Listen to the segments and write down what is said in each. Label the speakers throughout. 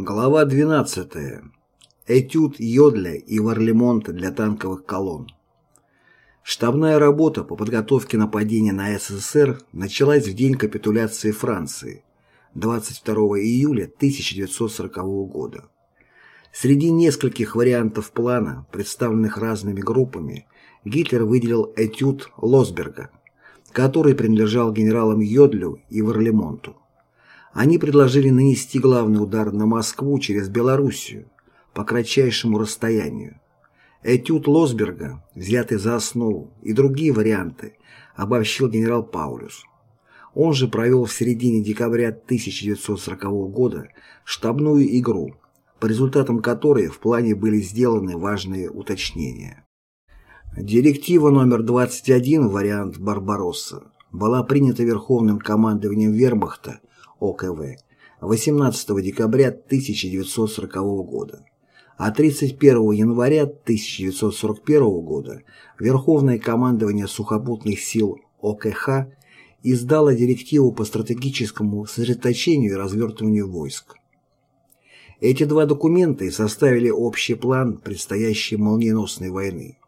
Speaker 1: Глава 12. Этюд Йодля и Варлемонта для танковых колонн. Штабная работа по подготовке нападения на СССР началась в день капитуляции Франции, 22 июля 1940 года. Среди нескольких вариантов плана, представленных разными группами, Гитлер выделил этюд Лосберга, который принадлежал генералам Йодлю и Варлемонту. Они предложили нанести главный удар на Москву через Белоруссию по кратчайшему расстоянию. Этюд Лосберга, взятый за основу, и другие варианты обобщил генерал Паулюс. Он же провел в середине декабря 1940 года штабную игру, по результатам которой в плане были сделаны важные уточнения. Директива номер 21, вариант «Барбаросса», была принята Верховным командованием Вермахта ОКВ 18 декабря 1940 года, а 31 января 1941 года Верховное командование сухопутных сил ОКХ издало директиву по стратегическому сосредоточению и развертыванию войск. Эти два документа и составили общий план предстоящей молниеносной войны.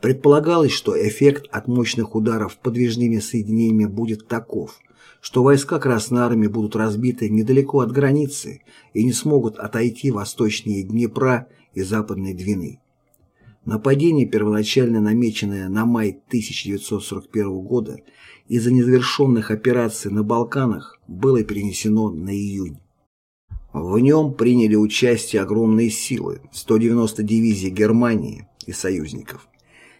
Speaker 1: Предполагалось, что эффект от мощных ударов подвижными соединениями будет таков, что войска Красной Армии будут разбиты недалеко от границы и не смогут отойти восточнее Днепра и Западной Двины. Нападение, первоначально намеченное на май 1941 года из-за незавершенных операций на Балканах, было перенесено на июнь. В нем приняли участие огромные силы, 190 дивизий Германии и союзников,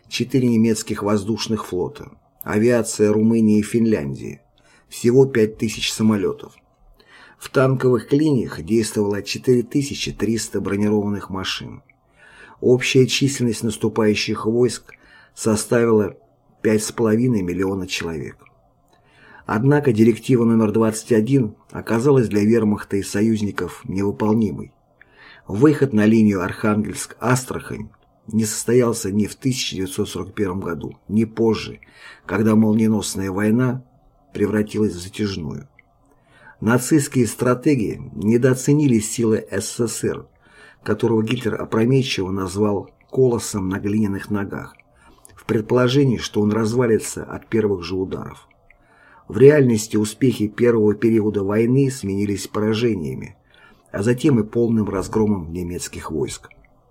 Speaker 1: 4 немецких воздушных флота, авиация Румынии и Финляндии, всего 5000 самолетов. В танковых линиях действовало 4300 бронированных машин. Общая численность наступающих войск составила 5,5 миллиона человек. Однако директива номер 21 оказалась для вермахта и союзников невыполнимой. Выход на линию Архангельск-Астрахань не состоялся ни в 1941 году, ни позже, когда молниеносная война превратилась в затяжную. Нацистские стратеги недооценили силы СССР, которого Гитлер опрометчиво назвал «колоссом на глиняных ногах», в предположении, что он развалится от первых же ударов. В реальности успехи первого периода войны сменились поражениями, а затем и полным разгромом немецких войск.